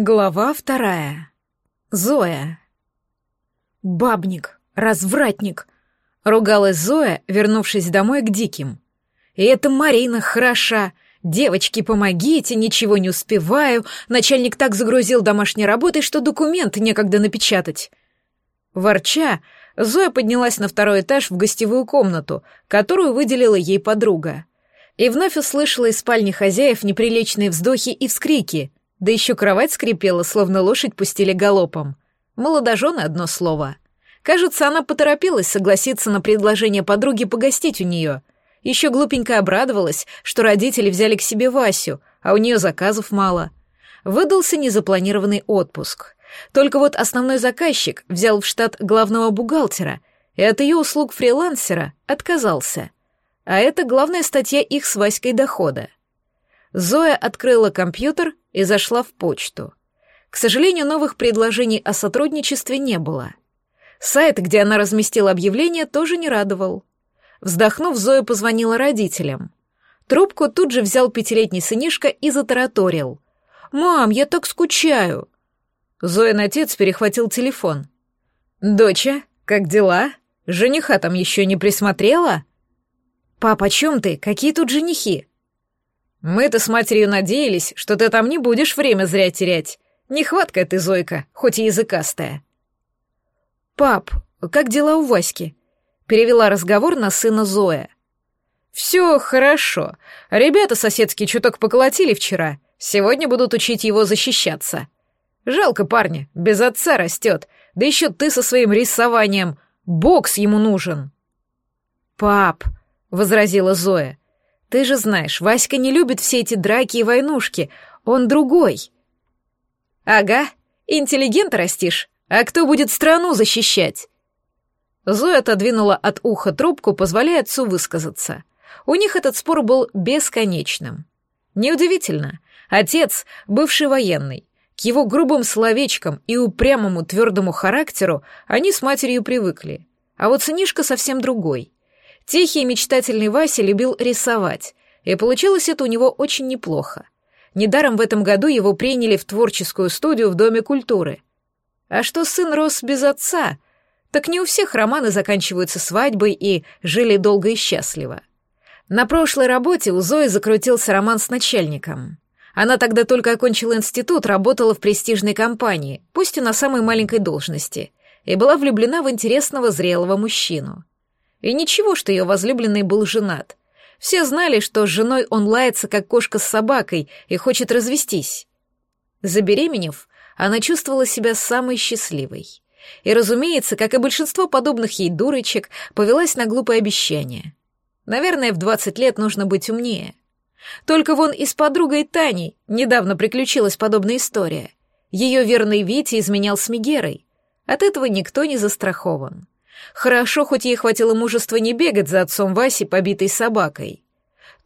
Глава вторая. Зоя. «Бабник, развратник!» — ругалась Зоя, вернувшись домой к диким. «И эта Марина хороша! Девочки, помогите, ничего не успеваю. Начальник так загрузил домашней работой, что документы некогда напечатать». Ворча, Зоя поднялась на второй этаж в гостевую комнату, которую выделила ей подруга. И вновь услышала из спальни хозяев неприличные вздохи и вскрики — да еще кровать скрипела, словно лошадь пустили галопом. Молодожены одно слово. Кажется, она поторопилась согласиться на предложение подруги погостить у нее. Еще глупенько обрадовалась, что родители взяли к себе Васю, а у нее заказов мало. Выдался незапланированный отпуск. Только вот основной заказчик взял в штат главного бухгалтера и от ее услуг фрилансера отказался. А это главная статья их с Васькой дохода. Зоя открыла компьютер и зашла в почту. К сожалению, новых предложений о сотрудничестве не было. Сайт, где она разместила объявление, тоже не радовал. Вздохнув, Зоя позвонила родителям. Трубку тут же взял пятилетний сынишка и затараторил. «Мам, я так скучаю!» Зоин отец перехватил телефон. «Доча, как дела? Жениха там еще не присмотрела?» «Пап, о чем ты? Какие тут женихи?» Мы-то с матерью надеялись, что ты там не будешь время зря терять. Нехватка ты, Зойка, хоть и языкастая. Пап, как дела у Васьки? Перевела разговор на сына Зоя. Все хорошо. Ребята соседские чуток поколотили вчера. Сегодня будут учить его защищаться. Жалко парня, без отца растет. Да еще ты со своим рисованием. Бокс ему нужен. Пап, возразила Зоя, ты же знаешь, Васька не любит все эти драки и войнушки. Он другой. Ага, интеллигент растишь. А кто будет страну защищать? Зоя отодвинула от уха трубку, позволяя отцу высказаться. У них этот спор был бесконечным. Неудивительно. Отец, бывший военный, к его грубым словечкам и упрямому твердому характеру они с матерью привыкли. А вот сынишка совсем другой. Тихий мечтательный Вася любил рисовать, и получилось это у него очень неплохо. Недаром в этом году его приняли в творческую студию в Доме культуры. А что сын рос без отца, так не у всех романы заканчиваются свадьбой и жили долго и счастливо. На прошлой работе у Зои закрутился роман с начальником. Она тогда только окончила институт, работала в престижной компании, пусть и на самой маленькой должности, и была влюблена в интересного зрелого мужчину. И ничего, что ее возлюбленный был женат. Все знали, что с женой он лается, как кошка с собакой, и хочет развестись. Забеременев, она чувствовала себя самой счастливой. И, разумеется, как и большинство подобных ей дурочек, повелась на глупое обещание. Наверное, в 20 лет нужно быть умнее. Только вон и с подругой Таней недавно приключилась подобная история. Ее верный Витя изменял с Мегерой. От этого никто не застрахован. Хорошо, хоть ей хватило мужества не бегать за отцом Васи, побитой собакой.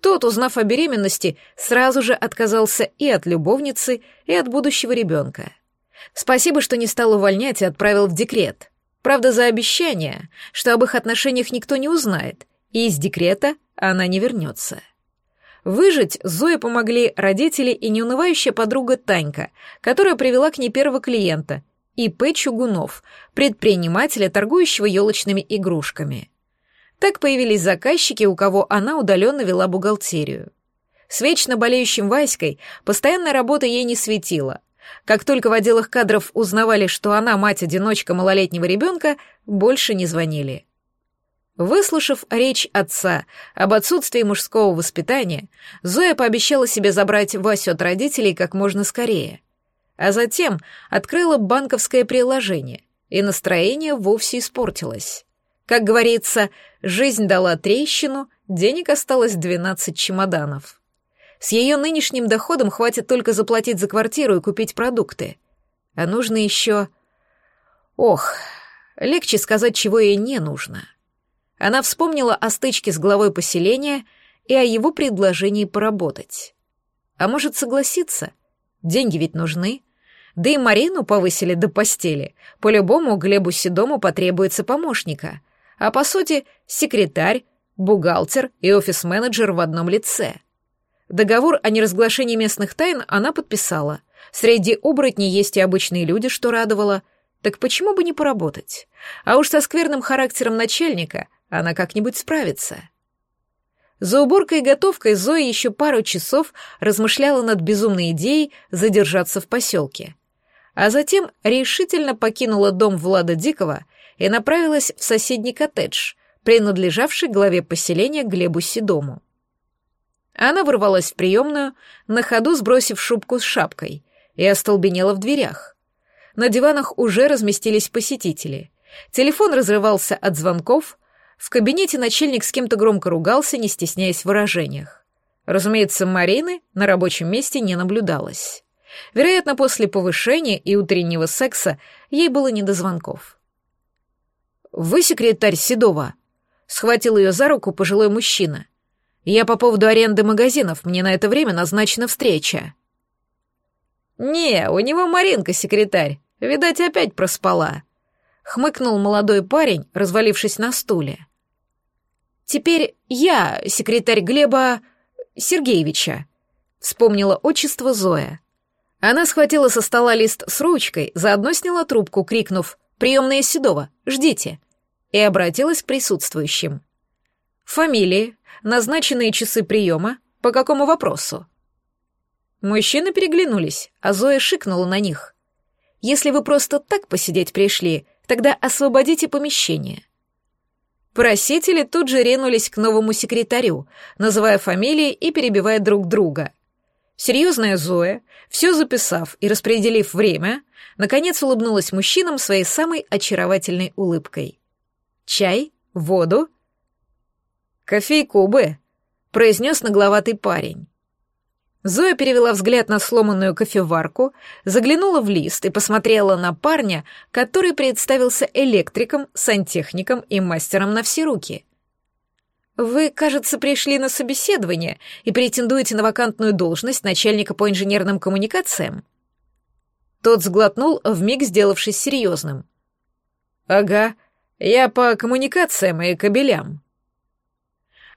Тот, узнав о беременности, сразу же отказался и от любовницы, и от будущего ребенка. Спасибо, что не стал увольнять и отправил в декрет. Правда, за обещание, что об их отношениях никто не узнает, и из декрета она не вернется. Выжить Зое помогли родители и неунывающая подруга Танька, которая привела к ней первого клиента, и.П. Чугунов, предпринимателя, торгующего елочными игрушками. Так появились заказчики, у кого она удаленно вела бухгалтерию. С вечно болеющим Васькой постоянная работа ей не светила. Как только в отделах кадров узнавали, что она мать-одиночка малолетнего ребенка, больше не звонили. Выслушав речь отца об отсутствии мужского воспитания, Зоя пообещала себе забрать Васю от родителей как можно скорее — а затем открыла банковское приложение, и настроение вовсе испортилось. Как говорится, жизнь дала трещину, денег осталось 12 чемоданов. С ее нынешним доходом хватит только заплатить за квартиру и купить продукты. А нужно еще... Ох, легче сказать, чего ей не нужно. Она вспомнила о стычке с главой поселения и о его предложении поработать. А может согласиться? Деньги ведь нужны. Да и Марину повысили до постели. По-любому Глебу Седому потребуется помощника. А по сути, секретарь, бухгалтер и офис-менеджер в одном лице. Договор о неразглашении местных тайн она подписала. Среди оборотней есть и обычные люди, что радовало. Так почему бы не поработать? А уж со скверным характером начальника она как-нибудь справится. За уборкой и готовкой Зоя еще пару часов размышляла над безумной идеей задержаться в поселке. А затем решительно покинула дом Влада Дикого и направилась в соседний коттедж, принадлежавший главе поселения Глебу Седому. Она ворвалась в приемную, на ходу сбросив шубку с шапкой, и остолбенела в дверях. На диванах уже разместились посетители. Телефон разрывался от звонков, в кабинете начальник с кем-то громко ругался, не стесняясь в выражениях. Разумеется, Марины на рабочем месте не наблюдалось. Вероятно, после повышения и утреннего секса ей было не до звонков. «Вы секретарь Седова?» — схватил ее за руку пожилой мужчина. Я по поводу аренды магазинов, мне на это время назначена встреча». «Не, у него Маринка секретарь, видать, опять проспала», — хмыкнул молодой парень, развалившись на стуле. «Теперь я секретарь Глеба Сергеевича», — вспомнила отчество Зоя. Она схватила со стола лист с ручкой, заодно сняла трубку, крикнув «Приемная Седова, ждите!» и обратилась к присутствующим. «Фамилии, назначенные часы приема, по какому вопросу?» Мужчины переглянулись, а Зоя шикнула на них. «Если вы просто так посидеть пришли, тогда освободите помещение». Просители тут же ринулись к новому секретарю, называя фамилии и перебивая друг друга. Серьезная Зоя, все записав и распределив время, наконец улыбнулась мужчинам своей самой очаровательной улыбкой. «Чай? Воду?» «Кофейку бы», — произнес нагловатый парень. Зоя перевела взгляд на сломанную кофеварку, заглянула в лист и посмотрела на парня, который представился электриком, сантехником и мастером на все руки. «Вы, кажется, пришли на собеседование и претендуете на вакантную должность начальника по инженерным коммуникациям?» Тот сглотнул, вмиг сделавшись серьезным. «Ага, я по коммуникациям и кабелям».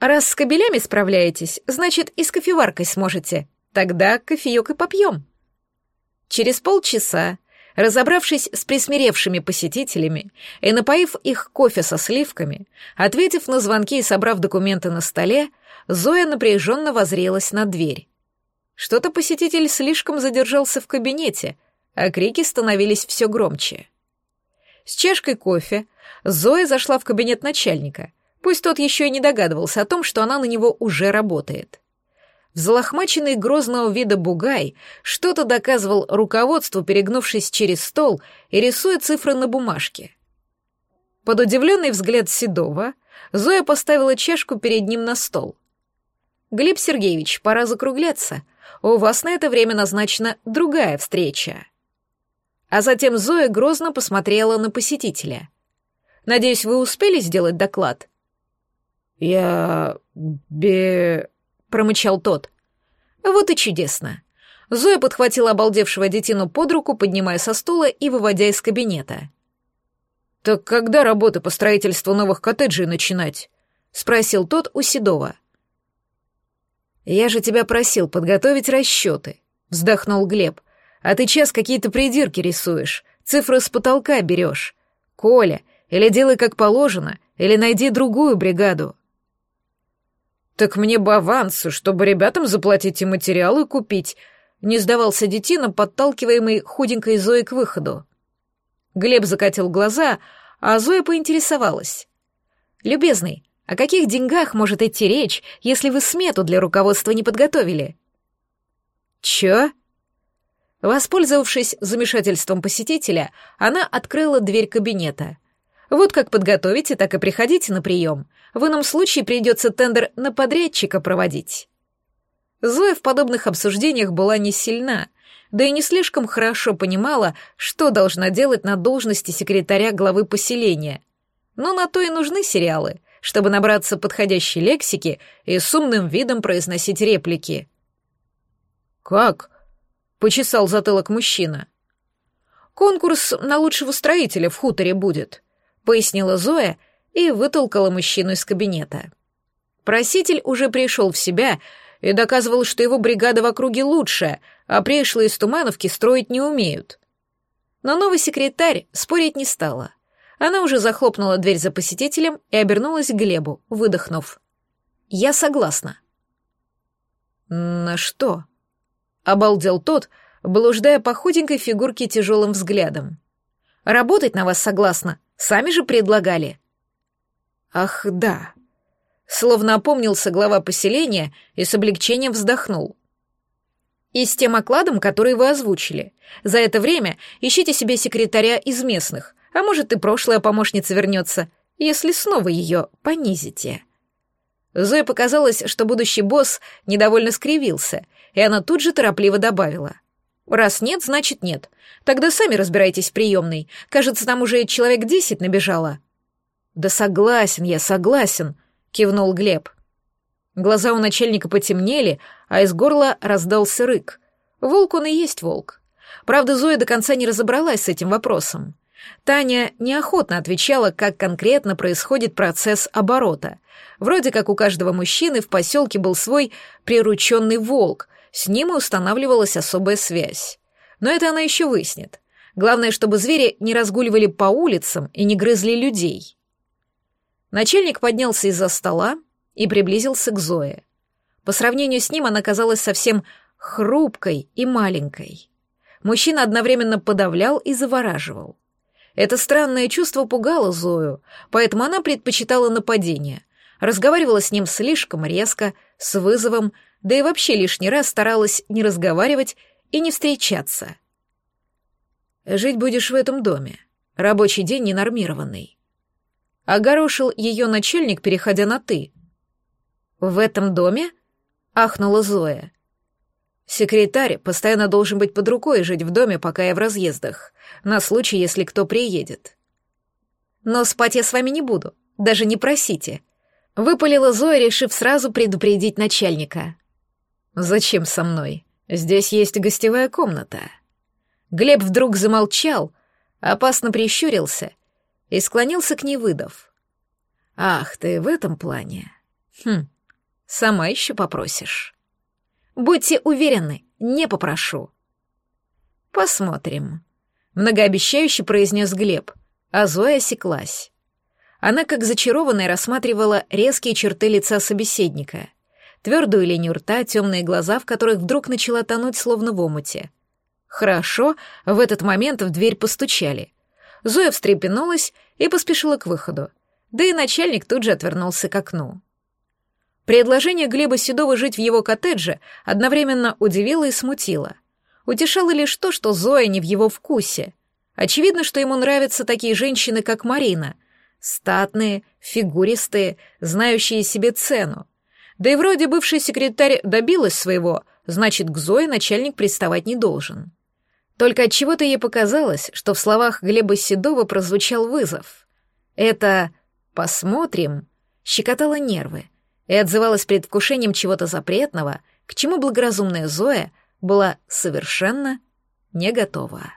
Раз с кабелями справляетесь, значит, и с кофеваркой сможете. Тогда кофеек и попьем. Через полчаса, разобравшись с присмиревшими посетителями и напоив их кофе со сливками, ответив на звонки и собрав документы на столе, Зоя напряженно возрелась на дверь. Что-то посетитель слишком задержался в кабинете, а крики становились все громче. С чашкой кофе Зоя зашла в кабинет начальника — Пусть тот еще и не догадывался о том, что она на него уже работает. Взлохмаченный грозного вида бугай что-то доказывал руководству, перегнувшись через стол и рисуя цифры на бумажке. Под удивленный взгляд Седова Зоя поставила чашку перед ним на стол. «Глеб Сергеевич, пора закругляться. У вас на это время назначена другая встреча». А затем Зоя грозно посмотрела на посетителя. «Надеюсь, вы успели сделать доклад?» «Я... бе...» — промычал тот. «Вот и чудесно». Зоя подхватила обалдевшего детину под руку, поднимая со стула и выводя из кабинета. «Так когда работы по строительству новых коттеджей начинать?» — спросил тот у Седова. «Я же тебя просил подготовить расчеты», — вздохнул Глеб. «А ты час какие-то придирки рисуешь, цифры с потолка берешь. Коля, или делай как положено, или найди другую бригаду». «Так мне бы авансу, чтобы ребятам заплатить и материалы купить», — не сдавался детина, подталкиваемый худенькой Зоей к выходу. Глеб закатил глаза, а Зоя поинтересовалась. «Любезный, о каких деньгах может идти речь, если вы смету для руководства не подготовили?» «Чё?» Воспользовавшись замешательством посетителя, она открыла дверь кабинета. Вот как подготовите, так и приходите на прием. В ином случае придется тендер на подрядчика проводить. Зоя в подобных обсуждениях была не сильна, да и не слишком хорошо понимала, что должна делать на должности секретаря главы поселения. Но на то и нужны сериалы, чтобы набраться подходящей лексики и с умным видом произносить реплики. «Как?» — почесал затылок мужчина. «Конкурс на лучшего строителя в хуторе будет», — пояснила Зоя и вытолкала мужчину из кабинета. Проситель уже пришел в себя и доказывал, что его бригада в округе лучшая, а пришлые из Тумановки строить не умеют. Но новый секретарь спорить не стала. Она уже захлопнула дверь за посетителем и обернулась к Глебу, выдохнув. «Я согласна». «На что?» — обалдел тот, блуждая по худенькой фигурке тяжелым взглядом. «Работать на вас согласна, сами же предлагали». «Ах, да», Словно опомнился глава поселения и с облегчением вздохнул. И с тем окладом, который вы озвучили. За это время ищите себе секретаря из местных, а может и прошлая помощница вернется, если снова ее понизите. Зое показалось, что будущий босс недовольно скривился, и она тут же торопливо добавила. «Раз нет, значит нет. Тогда сами разбирайтесь в приемной. Кажется, там уже человек десять набежало». «Да согласен я, согласен», кивнул Глеб. Глаза у начальника потемнели, а из горла раздался рык. Волк он и есть волк. Правда, Зоя до конца не разобралась с этим вопросом. Таня неохотно отвечала, как конкретно происходит процесс оборота. Вроде как у каждого мужчины в поселке был свой прирученный волк, с ним и устанавливалась особая связь. Но это она еще выяснит. Главное, чтобы звери не разгуливали по улицам и не грызли людей. Начальник поднялся из-за стола и приблизился к Зое. По сравнению с ним она казалась совсем хрупкой и маленькой. Мужчина одновременно подавлял и завораживал. Это странное чувство пугало Зою, поэтому она предпочитала нападение. Разговаривала с ним слишком резко, с вызовом, да и вообще лишний раз старалась не разговаривать и не встречаться. «Жить будешь в этом доме. Рабочий день ненормированный. Огорошил ее начальник, переходя на «ты». «В этом доме?» — ахнула Зоя. «Секретарь постоянно должен быть под рукой и жить в доме, пока я в разъездах, на случай, если кто приедет». «Но спать я с вами не буду, даже не просите», — выпалила Зоя, решив сразу предупредить начальника. «Зачем со мной? Здесь есть гостевая комната». Глеб вдруг замолчал, опасно прищурился — и склонился к ней, выдав. «Ах, ты в этом плане? Хм, сама еще попросишь». «Будьте уверены, не попрошу». «Посмотрим», — многообещающе произнес Глеб, а Зоя осеклась. Она, как зачарованная, рассматривала резкие черты лица собеседника, твердую линию рта, темные глаза, в которых вдруг начала тонуть, словно в омуте. Хорошо, в этот момент в дверь постучали. Зоя встрепенулась и поспешила к выходу. Да и начальник тут же отвернулся к окну. Предложение Глеба Седова жить в его коттедже одновременно удивило и смутило. Утешало лишь то, что Зоя не в его вкусе. Очевидно, что ему нравятся такие женщины, как Марина. Статные, фигуристые, знающие себе цену. Да и вроде бывший секретарь добилась своего, значит, к Зое начальник приставать не должен. Только от чего то ей показалось, что в словах Глеба Седова прозвучал вызов. Это «посмотрим» щекотало нервы и отзывалось предвкушением чего-то запретного, к чему благоразумная Зоя была совершенно не готова.